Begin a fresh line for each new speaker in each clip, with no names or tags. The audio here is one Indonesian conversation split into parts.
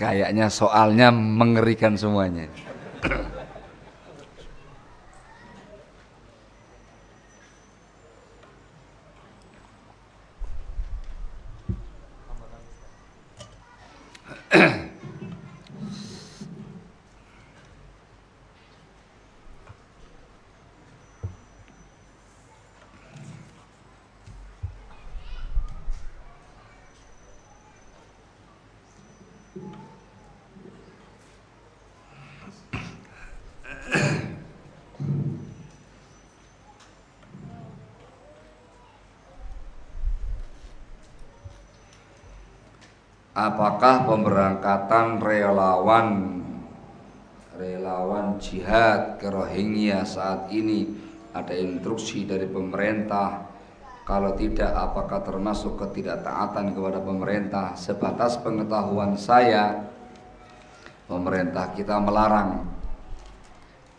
Kayaknya soalnya mengerikan semuanya. Apakah pemberangkatan relawan relawan jihad ke Rohingya saat ini? Ada instruksi dari pemerintah. Kalau tidak apakah termasuk ketidaktaatan kepada pemerintah? Sebatas pengetahuan saya pemerintah kita melarang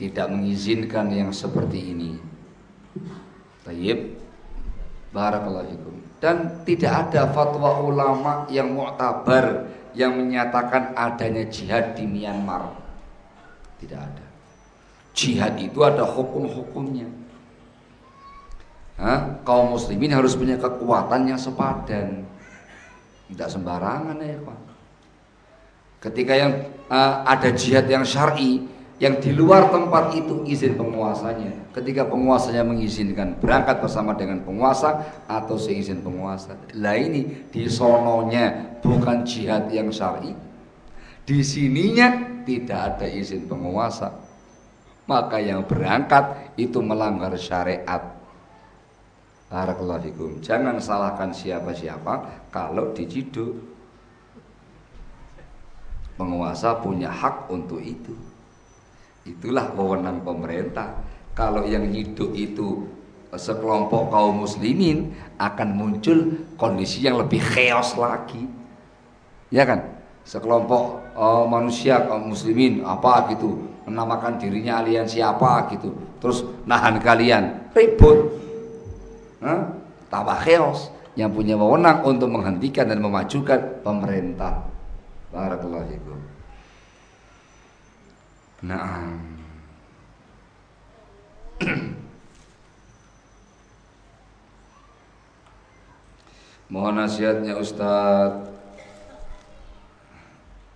tidak mengizinkan yang seperti ini. Tayyib Barakallahu dan tidak ada fatwa ulama yang mu'tabar yang menyatakan adanya jihad di Myanmar. Tidak ada. Jihad itu ada hukum-hukumnya. Kaum muslimin harus punya kekuatan yang sepadan. Tidak sembarangan ya, Pak. Ketika yang uh, ada jihad yang syar'i, yang di luar tempat itu izin penguasanya. Ketika penguasanya mengizinkan berangkat bersama dengan penguasa atau seizin penguasa. Lah ini di sononya bukan jihad yang syar'i. Di sininya tidak ada izin penguasa. Maka yang berangkat itu melanggar syariat. Barakallahu Jangan salahkan siapa-siapa kalau diciduk. Penguasa punya hak untuk itu. Itulah wewenang pemerintah. Kalau yang hidup itu sekelompok kaum muslimin akan muncul kondisi yang lebih chaos lagi. Ya kan? Sekelompok uh, manusia kaum muslimin apa gitu menamakan dirinya aliansi apa gitu. Terus nahan kalian, ribut. Huh? Tambah chaos yang punya wewenang untuk menghentikan dan memajukan pemerintah. Barakallahu Nah. Mohon nasihatnya Ustadz.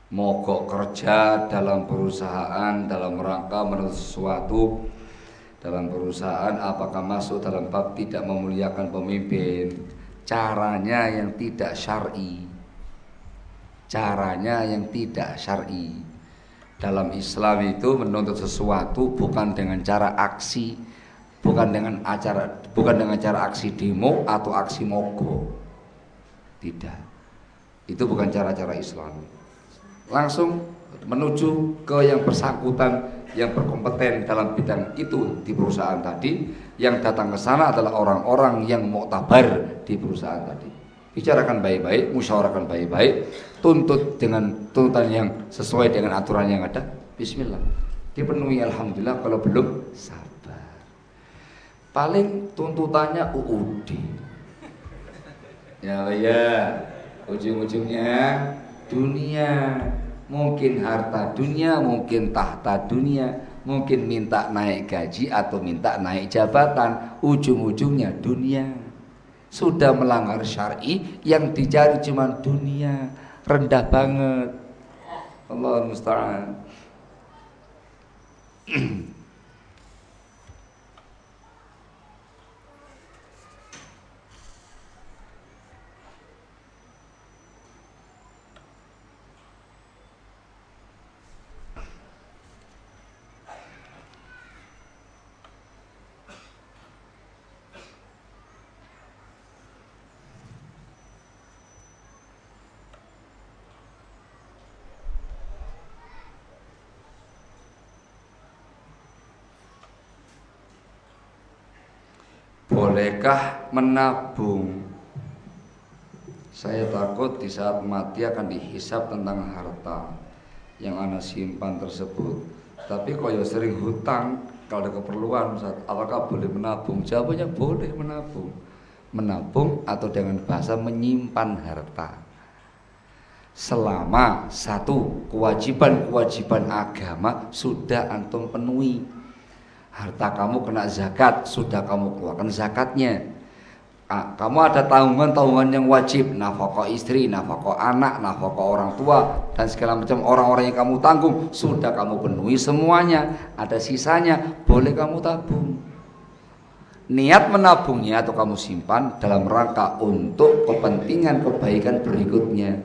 Mogok kerja dalam perusahaan Dalam rangka menuntut sesuatu Dalam perusahaan Apakah masuk dalam bab tidak memuliakan pemimpin? Caranya yang tidak syar'i. Caranya yang tidak syar'i dalam Islam itu menuntut sesuatu bukan dengan cara aksi, bukan dengan acara bukan dengan cara aksi demo atau aksi mogok. Tidak. Itu bukan cara-cara Islam. Langsung menuju ke yang bersangkutan yang berkompeten dalam bidang itu di perusahaan tadi yang datang ke sana adalah orang-orang yang muktabar di perusahaan tadi bicarakan baik-baik, musyawarahkan baik-baik, tuntut dengan tuntutan yang sesuai dengan aturan yang ada. Bismillah. Dipenuhi alhamdulillah, kalau belum sabar. Paling tuntutannya UUD. Ya ya, ujung-ujungnya dunia, mungkin harta dunia, mungkin tahta dunia, mungkin minta naik gaji atau minta naik jabatan, ujung-ujungnya dunia sudah melanggar syar'i yang dicari cuma dunia rendah banget. Allah musta'an Bolehkah menabung? Saya takut di saat mati akan dihisap tentang harta yang anak simpan tersebut. Tapi kalau sering hutang, kalau ada keperluan, apakah boleh menabung? Jawabannya boleh menabung. Menabung atau dengan bahasa menyimpan harta. selama satu kewajiban-kewajiban agama sudah antum penuhi harta kamu kena zakat sudah kamu keluarkan zakatnya. Ah, kamu ada tanggungan-tanggungan yang wajib nafkah istri nafkah anak nafkah orang tua dan segala macam orang-orang yang kamu tanggung sudah kamu penuhi semuanya ada sisanya boleh kamu tabung. Niat menabungnya atau kamu simpan dalam rangka untuk kepentingan kebaikan berikutnya.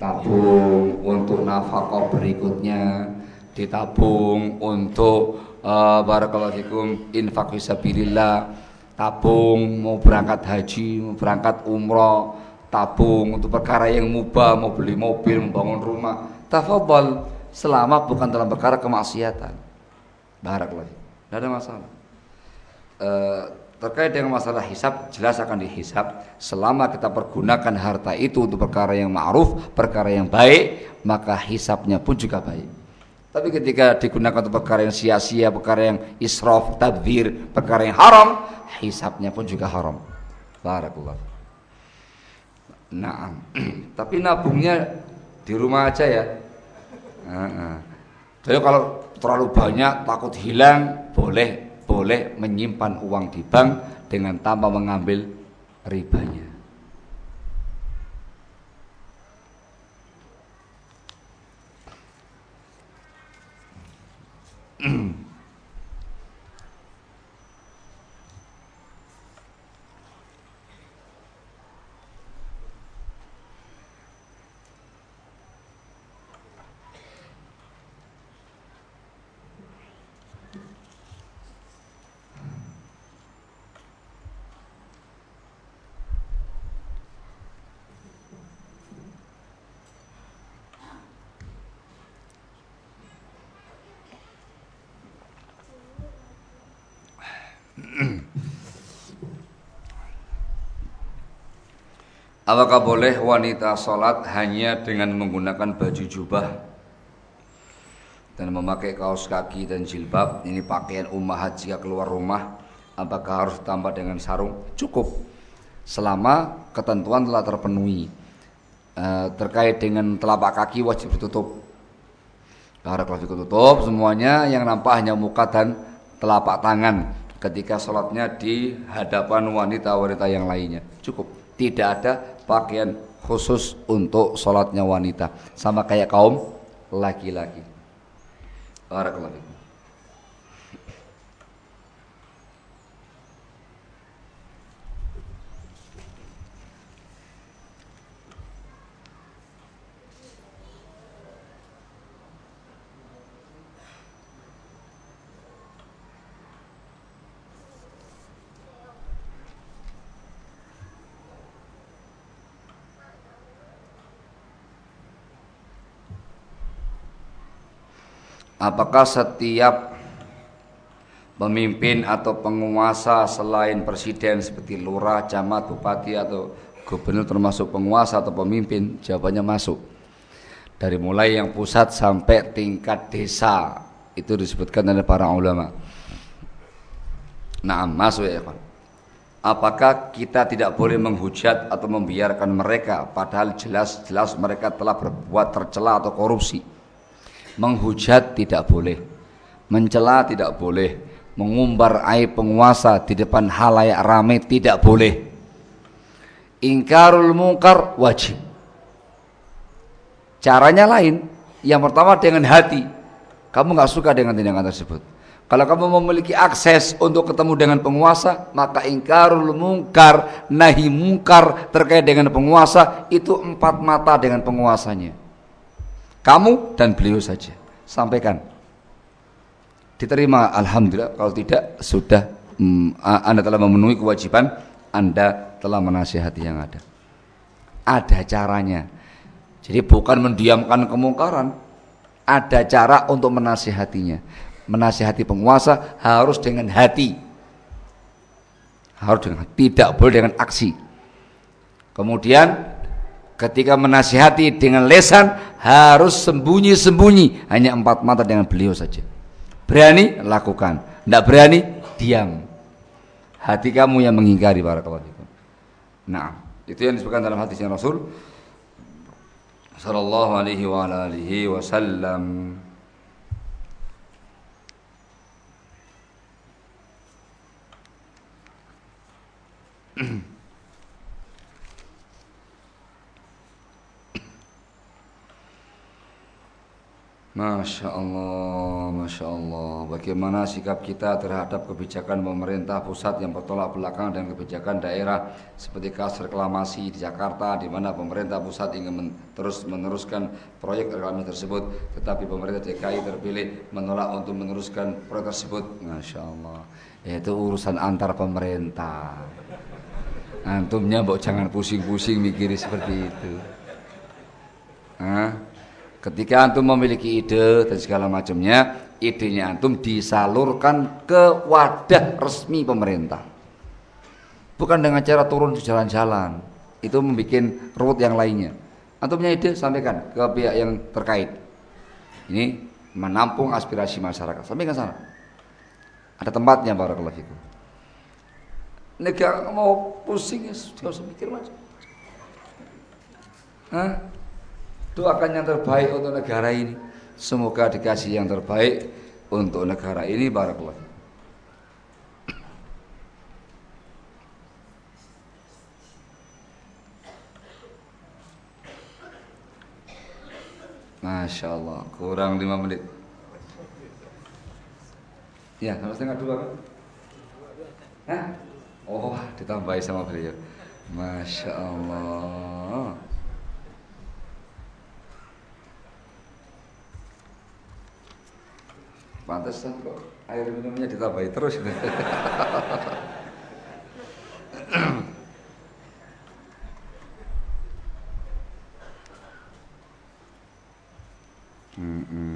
Tabung untuk nafkah berikutnya ditabung untuk uh, barakallahu fikum. Infak fisabilillah tabung mau berangkat haji mau berangkat umroh tabung untuk perkara yang mubah mau beli mobil membangun rumah. Tafadhal selama bukan dalam perkara kemaksiatan. Barakallahu tidak ada masalah. Uh, terkait dengan masalah hisap jelas akan dihisap selama kita pergunakan harta itu untuk perkara yang ma'ruf perkara yang baik maka hisapnya pun juga baik tapi ketika digunakan untuk perkara yang sia-sia perkara yang israf tabdir perkara yang haram hisapnya pun juga haram. Barakallah nah tapi nabungnya di rumah aja ya. Jadi kalau terlalu banyak takut hilang boleh boleh menyimpan uang di bank dengan tanpa mengambil ribanya. mm Apakah boleh wanita sholat hanya dengan menggunakan baju jubah dan memakai kaos kaki dan jilbab? Ini pakaian ummahat jika keluar rumah. Apakah harus ditambah dengan sarung? Cukup selama ketentuan telah terpenuhi. E, terkait dengan telapak kaki wajib ditutup. Barakallahu tutup semuanya yang nampak hanya muka dan telapak tangan ketika sholatnya di hadapan wanita-wanita yang lainnya. Cukup, tidak ada pakaian khusus untuk sholatnya wanita sama kayak kaum laki-laki. Barakallahu Apakah setiap pemimpin atau penguasa selain presiden seperti lurah, camat, bupati atau gubernur termasuk penguasa atau pemimpin? Jawabannya masuk. Dari mulai yang pusat sampai tingkat desa itu disebutkan oleh para ulama. Nah, masuk ya, kawan. Apakah kita tidak boleh menghujat atau membiarkan mereka padahal jelas-jelas mereka telah berbuat tercela atau korupsi? Menghujat tidak boleh, mencela tidak boleh, mengumbar aib penguasa di depan halayak ramai tidak boleh. Ingkarul mungkar wajib. Caranya lain. Yang pertama dengan hati. Kamu nggak suka dengan tindakan tersebut. Kalau kamu memiliki akses untuk ketemu dengan penguasa, maka ingkarul mungkar, nahi mungkar terkait dengan penguasa itu empat mata dengan penguasanya. Kamu dan beliau saja. Sampaikan. Diterima alhamdulillah, kalau tidak sudah hmm, Anda telah memenuhi kewajiban, Anda telah menasihati yang ada. Ada caranya. Jadi bukan mendiamkan kemungkaran, ada cara untuk menasihatinya. Menasihati penguasa harus dengan hati. Harus dengan tidak boleh dengan aksi. Kemudian ketika menasihati dengan lesan harus sembunyi-sembunyi. Hanya empat mata dengan beliau saja. Berani? Lakukan. Tidak berani? Diam. Hati kamu yang mengingkari para kawan nah itu yang disebutkan dalam hadisnya Rasul. Sallallahu alaihi wa alihi wasallam Masya Allah, Masya Allah. Bagaimana sikap kita terhadap kebijakan pemerintah pusat yang bertolak belakang dan kebijakan daerah seperti kasus reklamasi di Jakarta, di mana pemerintah pusat ingin men terus meneruskan proyek reklamasi tersebut, tetapi pemerintah DKI terpilih menolak untuk meneruskan proyek tersebut. Masya Allah. Itu urusan antar pemerintah. Antumnya, mbok jangan pusing-pusing mikiri seperti itu. Hah? Ketika antum memiliki ide dan segala macamnya, idenya antum disalurkan ke wadah resmi pemerintah. Bukan dengan cara turun di jalan-jalan. Itu membuat ruwet yang lainnya. Antum punya ide sampaikan ke pihak yang terkait. Ini menampung aspirasi masyarakat. Sampaikan sana. Ada tempatnya barakallahu fikum. Negara mau pusing ya usah mikir macam. Hah? Doakan yang terbaik untuk negara ini. Semoga dikasih yang terbaik untuk negara ini barakallah. Masya Allah, kurang lima menit. Ya, sama setengah dua kan? Hah? Oh, ditambahi sama beliau. Masya Allah. Pantesan kok air minumnya ditambahi terus. hmm, hmm.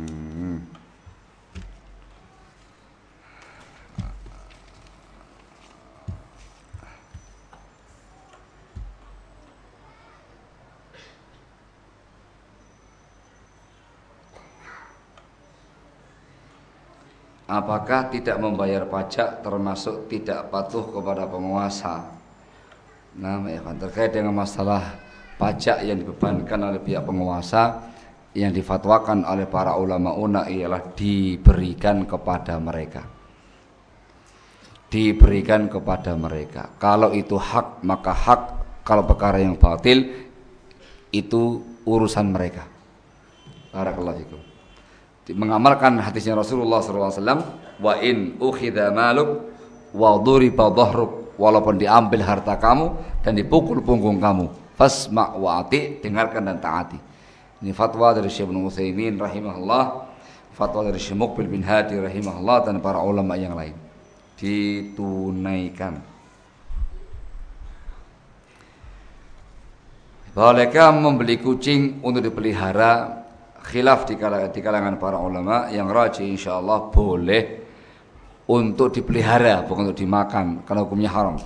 Apakah tidak membayar pajak termasuk tidak patuh kepada penguasa? Nah, ya kan terkait dengan masalah pajak yang dibebankan oleh pihak penguasa yang difatwakan oleh para ulama una ialah diberikan kepada mereka. Diberikan kepada mereka. Kalau itu hak maka hak, kalau perkara yang batil itu urusan mereka. Barakallahu fikum mengamalkan hadisnya Rasulullah SAW wa in ukhidha maluk wa duriba dhahruk. Walaupun diambil harta kamu dan dipukul punggung kamu fasma wa ati dengarkan dan taati. Ini fatwa dari Syekh Ibnu Utsaimin rahimahullah fatwa dari Syekh Muqbil bin Hadi rahimahullah dan para ulama yang lain. Ditunaikan. Bolehkah membeli kucing untuk dipelihara khilaf di kalangan, di kalangan para ulama yang raji insyaallah boleh untuk dipelihara bukan untuk dimakan karena hukumnya haram.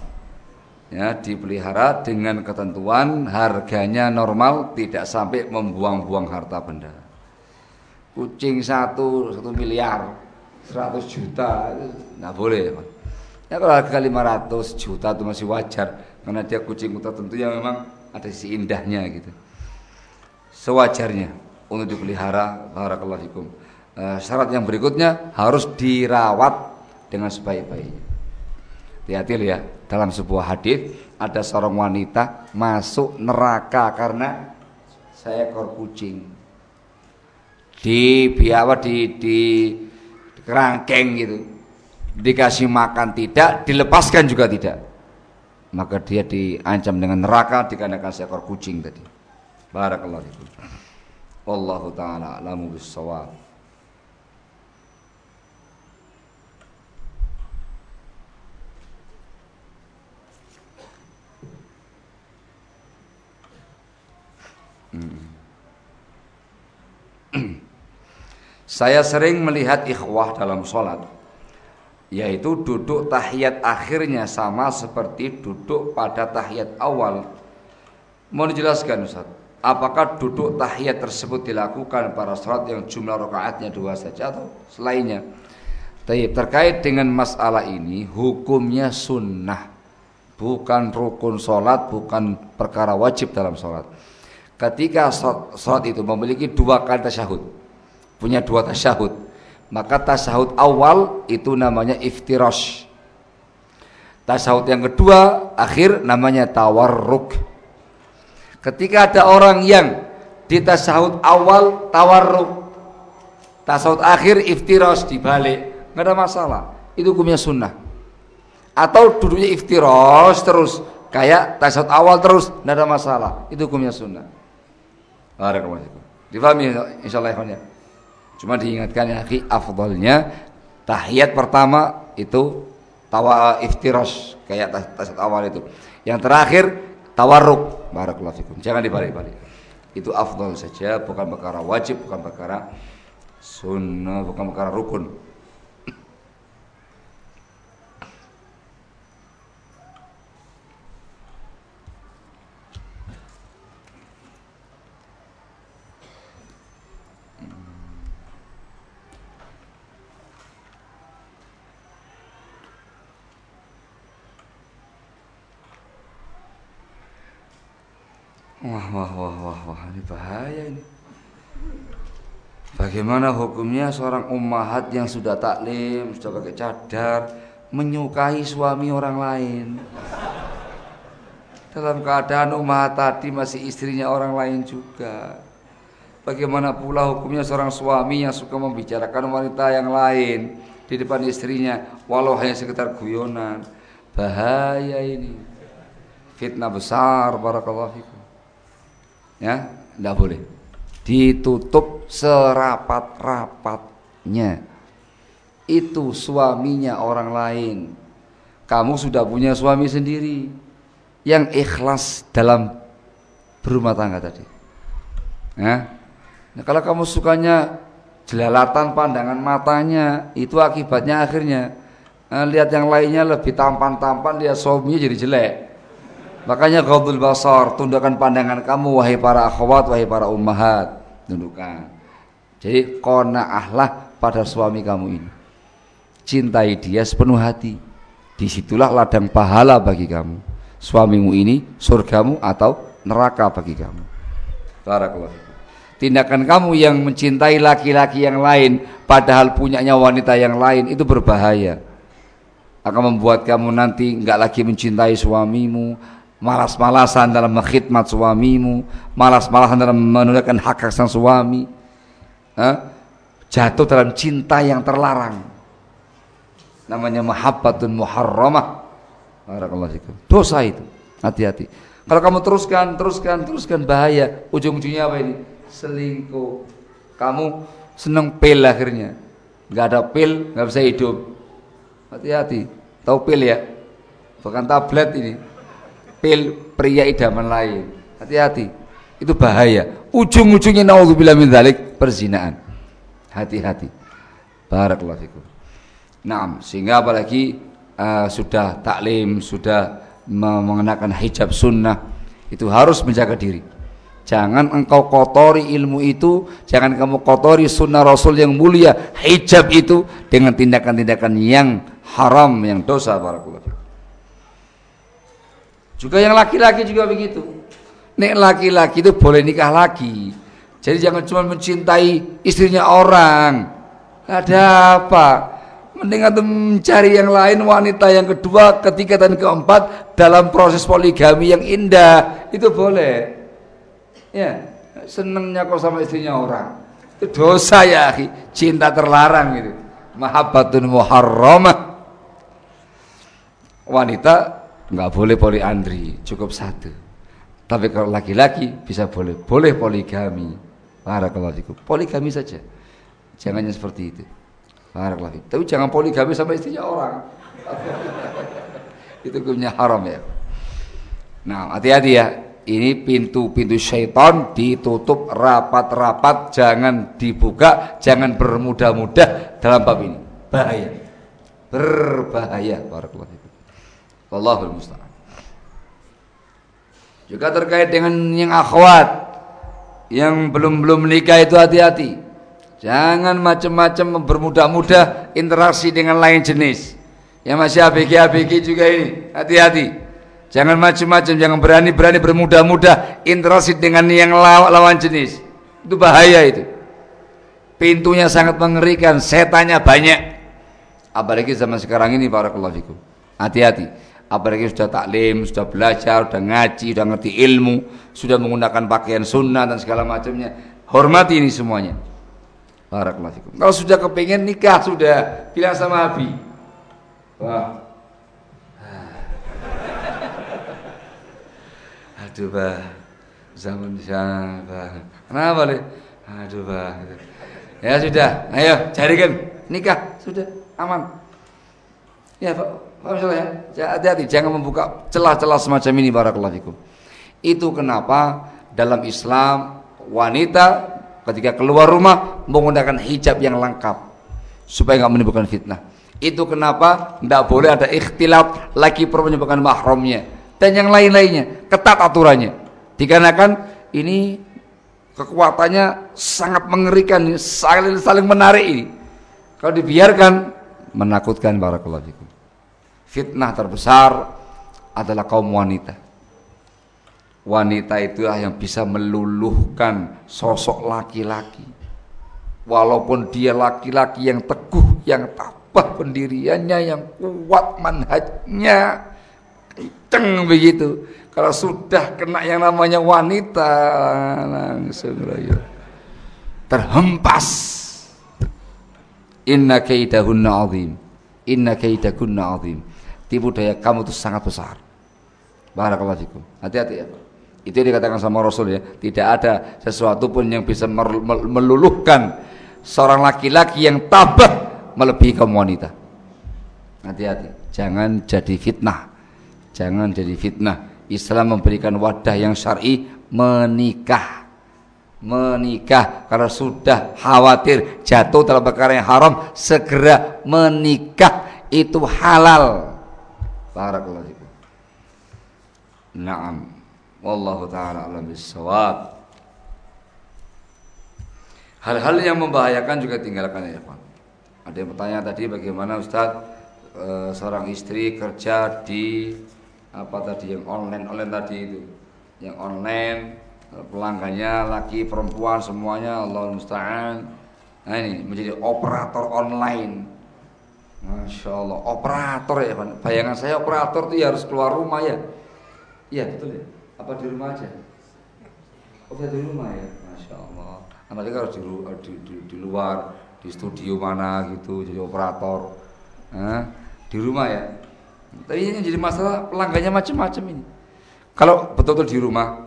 Ya dipelihara dengan ketentuan harganya normal tidak sampai membuang-buang harta benda. Kucing satu satu miliar 100 juta nggak boleh. Ya kalau harga 500 juta itu masih wajar karena dia kucing tertentu yang memang ada sisi indahnya gitu. Sewajarnya untuk dipelihara. Barakallahu fikum. Uh, syarat yang berikutnya harus dirawat dengan sebaik-baiknya. Hati-hati ya, dalam sebuah hadis ada seorang wanita masuk neraka karena seekor kucing. Di biawa di di kerangkeng gitu. Dikasih makan tidak dilepaskan juga tidak. Maka dia diancam dengan neraka dikarenakan seekor kucing tadi. Barakallahu fikum Wallahu taala alamu bissawab. Hmm. Saya sering melihat ikhwah dalam sholat Yaitu duduk tahiyat akhirnya sama seperti duduk pada tahiyat awal Mau dijelaskan Ustaz apakah duduk tahiyat tersebut dilakukan pada sholat yang jumlah rakaatnya dua saja atau selainnya. Tapi terkait dengan masalah ini hukumnya sunnah bukan rukun sholat bukan perkara wajib dalam sholat Ketika sholat itu memiliki dua kali tasyahud, punya dua tasyahud, maka tasyahud awal itu namanya iftirash. Tasyahud yang kedua akhir namanya tawarruk. Ketika ada orang yang di tasyahud awal tawarruk, tasyahud akhir iftirash dibalik, nggak ada masalah. Itu hukumnya sunnah. Atau duduknya iftirash terus kayak tasyahud awal terus, nggak ada masalah. Itu hukumnya sunnah. Barakallahu. Difahami insyaallah ya. Cuma diingatkan ya akhi afdalnya tahiyat pertama itu tawa iftiras kayak tasawuf awal itu. Yang terakhir tawarruk. Barakallahu. Jangan dibalik-balik. Itu afdal saja, bukan perkara wajib, bukan perkara sunnah, bukan perkara rukun. Wah, wah, wah, wah, wah, ini bahaya ini. Bagaimana hukumnya seorang ummahat yang sudah taklim, sudah pakai cadar, menyukai suami orang lain? Dalam keadaan ummahat tadi masih istrinya orang lain juga. Bagaimana pula hukumnya seorang suami yang suka membicarakan wanita yang lain di depan istrinya, walau hanya sekitar guyonan? Bahaya ini. Fitnah besar, barakallahu fikum ya tidak boleh. Ditutup serapat-rapatnya. Itu suaminya orang lain. Kamu sudah punya suami sendiri. Yang ikhlas dalam berumah tangga tadi. Ya. Nah, kalau kamu sukanya jelalatan pandangan matanya itu akibatnya akhirnya nah, lihat yang lainnya lebih tampan-tampan lihat suaminya jadi jelek Makanya ghadul basar, tundukkan pandangan kamu wahai para akhwat, wahai para ummahat. Tundukkan. Jadi qanaahlah pada suami kamu ini. Cintai dia sepenuh hati. Di situlah ladang pahala bagi kamu. Suamimu ini surgamu atau neraka bagi kamu. Barakallahu Tindakan kamu yang mencintai laki-laki yang lain padahal punyanya wanita yang lain itu berbahaya. Akan membuat kamu nanti enggak lagi mencintai suamimu, malas-malasan dalam mengkhidmat suamimu, malas-malasan dalam menunaikan hak hak sang suami, eh? jatuh dalam cinta yang terlarang. Namanya mahabbatun muharramah. Dosa itu. Hati-hati. Kalau kamu teruskan, teruskan, teruskan bahaya. Ujung-ujungnya apa ini? Selingkuh. Kamu seneng pil akhirnya. Gak ada pil, gak bisa hidup. Hati-hati. Tahu pil ya? Bukan tablet ini pil pria idaman lain. Hati-hati. Itu bahaya. Ujung-ujungnya naudzubillah min dzalik perzinaan. Hati-hati. Barakallahu fikum. Nah, sehingga apalagi uh, sudah taklim, sudah mengenakan hijab sunnah, itu harus menjaga diri. Jangan engkau kotori ilmu itu, jangan kamu kotori sunnah Rasul yang mulia, hijab itu dengan tindakan-tindakan yang haram, yang dosa barakallahu juga yang laki-laki juga begitu. Nek laki-laki itu boleh nikah lagi. Jadi jangan cuma mencintai istrinya orang. Ada apa? Mending atau mencari yang lain wanita yang kedua, ketiga dan keempat dalam proses poligami yang indah itu boleh. Ya, senengnya kok sama istrinya orang. Itu dosa ya, cinta terlarang gitu. Mahabbatun muharramah. Wanita nggak boleh poliandri cukup satu. Tapi kalau laki-laki bisa boleh boleh poligami. Barakallahu fikum. Poligami saja. Jangan yang seperti itu. Barakallahu fikum. Tapi jangan poligami sama istrinya orang. Itu hukumnya haram ya. Nah hati-hati ya. Ini pintu-pintu syaitan ditutup rapat-rapat jangan dibuka jangan bermudah-mudah dalam bab ini. Bahaya. Berbahaya. Barakallahu Wallahul musta'an. Juga terkait dengan yang akhwat yang belum-belum menikah itu hati-hati. Jangan macam-macam bermudah-mudah interaksi dengan lain jenis. Yang masih ABG-ABG juga ini, hati-hati. Jangan macam-macam, jangan berani-berani bermudah-mudah interaksi dengan yang lawan jenis. Itu bahaya itu. Pintunya sangat mengerikan, setannya banyak. Apalagi zaman sekarang ini para fikum. Hati-hati. Apalagi sudah taklim, sudah belajar, sudah ngaji, sudah ngerti ilmu, sudah menggunakan pakaian sunnah dan segala macamnya. Hormati ini semuanya. Barakallahu fikum. Kalau sudah kepingin nikah sudah, bilang sama Abi. Wah, aduh bah zaman di bah kenapa le? Aduh bah ya sudah. Ayo carikan. Nikah sudah. Aman. Ya pak Ya hati-hati. Jangan membuka celah-celah semacam ini barakallahu fikum. Itu kenapa dalam Islam wanita ketika keluar rumah menggunakan hijab yang lengkap supaya nggak menimbulkan fitnah. Itu kenapa tidak boleh ada ikhtilaf laki perempuan bukan mahramnya dan yang lain-lainnya. Ketat aturannya. Dikarenakan ini kekuatannya sangat mengerikan saling saling menarik ini. Kalau dibiarkan menakutkan barakallahu fikum fitnah terbesar adalah kaum wanita wanita itulah yang bisa meluluhkan sosok laki-laki walaupun dia laki-laki yang teguh yang tabah pendiriannya yang kuat manhajnya kenceng begitu. Kalau sudah kena yang namanya wanita langsung loyo. Terhempas. Inna kaidahunna azim. Inna kaidakunna azim. Tipu daya kamu itu sangat besar. Barakallahu fikum. Hati-hati ya. Itu yang dikatakan sama Rasul ya. Tidak ada sesuatu pun yang bisa meluluhkan seorang laki-laki yang tabah melebihi kaum wanita. Hati-hati. Jangan jadi fitnah. Jangan jadi fitnah. Islam memberikan wadah yang syar'i menikah. Menikah karena sudah khawatir jatuh dalam perkara yang haram, segera menikah itu halal. Barakallahu fikum. Naam. Wallahu taala alam bisawab. Hal-hal yang membahayakan juga tinggalkan ya, Pak. Ada yang bertanya tadi bagaimana Ustaz e, seorang istri kerja di apa tadi yang online online tadi itu yang online pelanggannya laki perempuan semuanya Allah musta'an nah ini menjadi operator online Masya Allah operator ya bayangan saya operator itu ya harus keluar rumah ya. Iya betul ya. Apa di rumah aja? Oh di rumah ya. Masya Allah mereka harus di, di, di, di luar di studio mana gitu jadi operator. Nah, di rumah ya. Tapi ini jadi masalah pelanggannya macam-macam ini. Kalau betul-betul di rumah,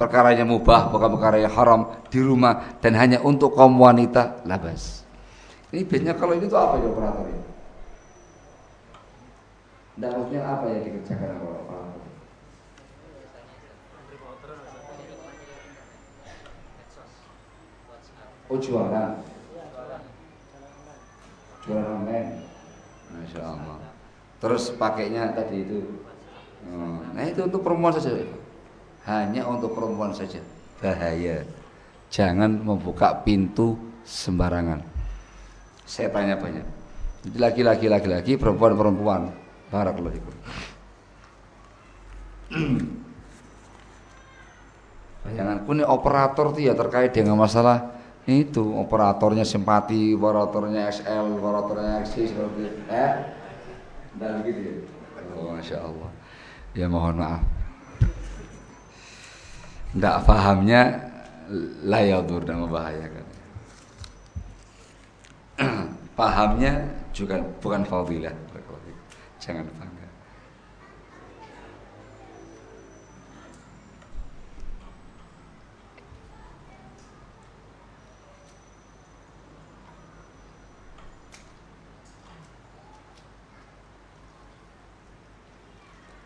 perkaranya mubah, bukan perkara yang haram di rumah dan hanya untuk kaum wanita, labas. Ini biasanya kalau ini tuh apa ya operator ini? Dapatnya apa yang dikerjakan oleh operator? Oh jualan. Jualan online. Masya Allah. Terus pakainya tadi itu? Hmm, nah itu untuk perempuan saja hanya untuk perempuan saja. Bahaya. Jangan membuka pintu sembarangan. Saya tanya banyak. Laki-laki laki-laki perempuan perempuan barakallahu fikum Bayanganku ini operator tuh ya terkait dengan masalah itu operatornya simpati, operatornya SL, operatornya XC seperti. Eh? Dan gitu ya. Oh, Masya Allah. Ya mohon maaf. Tidak pahamnya layadur dan membahayakan. Pahamnya juga bukan fadilah. Jangan bangga.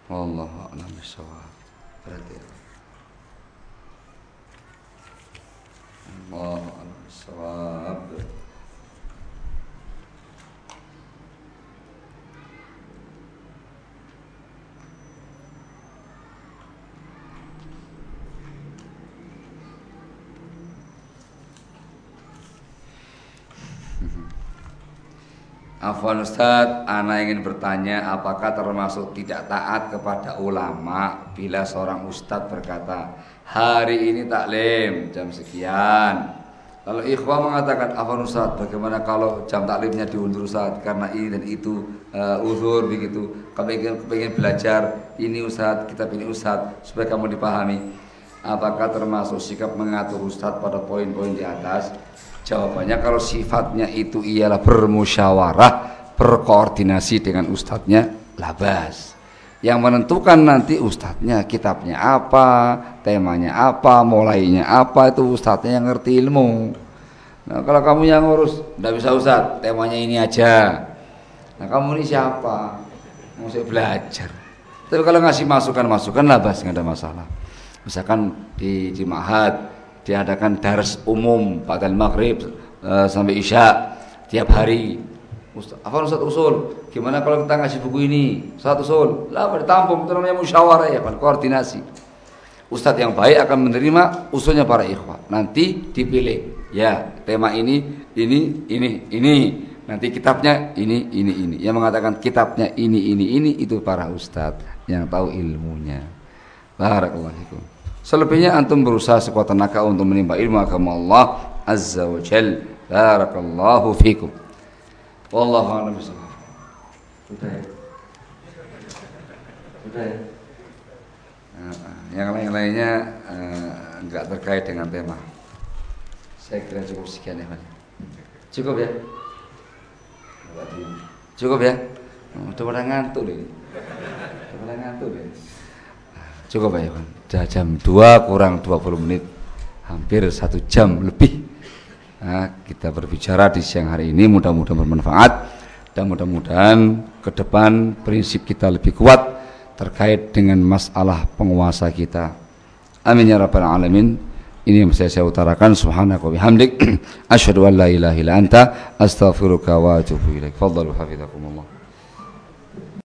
A'lam bishawab. Berarti Allah a'lam bishawab. Afwan Ustaz, Ana ingin bertanya apakah termasuk tidak taat kepada ulama bila seorang Ustadz berkata hari ini taklim jam sekian Kalau ikhwah mengatakan Afwan Ustaz, bagaimana kalau jam taklimnya diundur Ustaz? Karena ini dan itu uh, uzur begitu. Kami ingin, ingin belajar ini Ustaz, kita pilih Ustaz supaya kamu dipahami. Apakah termasuk sikap mengatur Ustaz pada poin-poin di atas Jawabannya kalau sifatnya itu ialah bermusyawarah, berkoordinasi dengan ustadznya, labas. Yang menentukan nanti ustadznya kitabnya apa, temanya apa, mulainya apa itu ustadznya yang ngerti ilmu. Nah kalau kamu yang ngurus, tidak bisa ustadz, temanya ini aja. Nah kamu ini siapa? Mau saya belajar. Tapi kalau ngasih masukan-masukan labas nggak ada masalah. Misalkan di Jimahat diadakan dars umum pada maghrib uh, sampai isya tiap hari apa Ustaz usul? Gimana kalau kita ngasih buku ini? Ustaz usul. Lah ditampung itu namanya musyawarah ya kan, koordinasi. Ustaz yang baik akan menerima usulnya para ikhwah. Nanti dipilih. Ya, tema ini, ini, ini, ini. Nanti kitabnya ini, ini, ini. Yang mengatakan kitabnya ini, ini, ini itu para ustaz yang tahu ilmunya. Barakallahu. Selebihnya antum berusaha sekuat tenaga untuk menimba ilmu agama Allah Azza wa Jal. Barakallahu fikum. Wallahu a'lam bishawab. Sudah ya? Sudah ya? Nah, yang lain-lainnya uh, enggak terkait dengan tema. Saya kira cukup sekian ya, Mas. Cukup ya? Cukup ya? Oh, udah pada ngantuk nih. Udah pada ngantuk nih. Cukup ya, Pak sudah jam 2 kurang 20 menit. Hampir satu jam lebih. Nah, kita berbicara di siang hari ini mudah-mudahan bermanfaat. Dan mudah-mudahan ke depan prinsip kita lebih kuat terkait dengan masalah penguasa kita. Amin ya rabbal alamin. Ini yang saya, saya utarakan. Subhanaka wa bihamdik. Asyhadu an la ilaha illa anta astaghfiruka wa atubu ilaik. Fadhalu hafizakumullah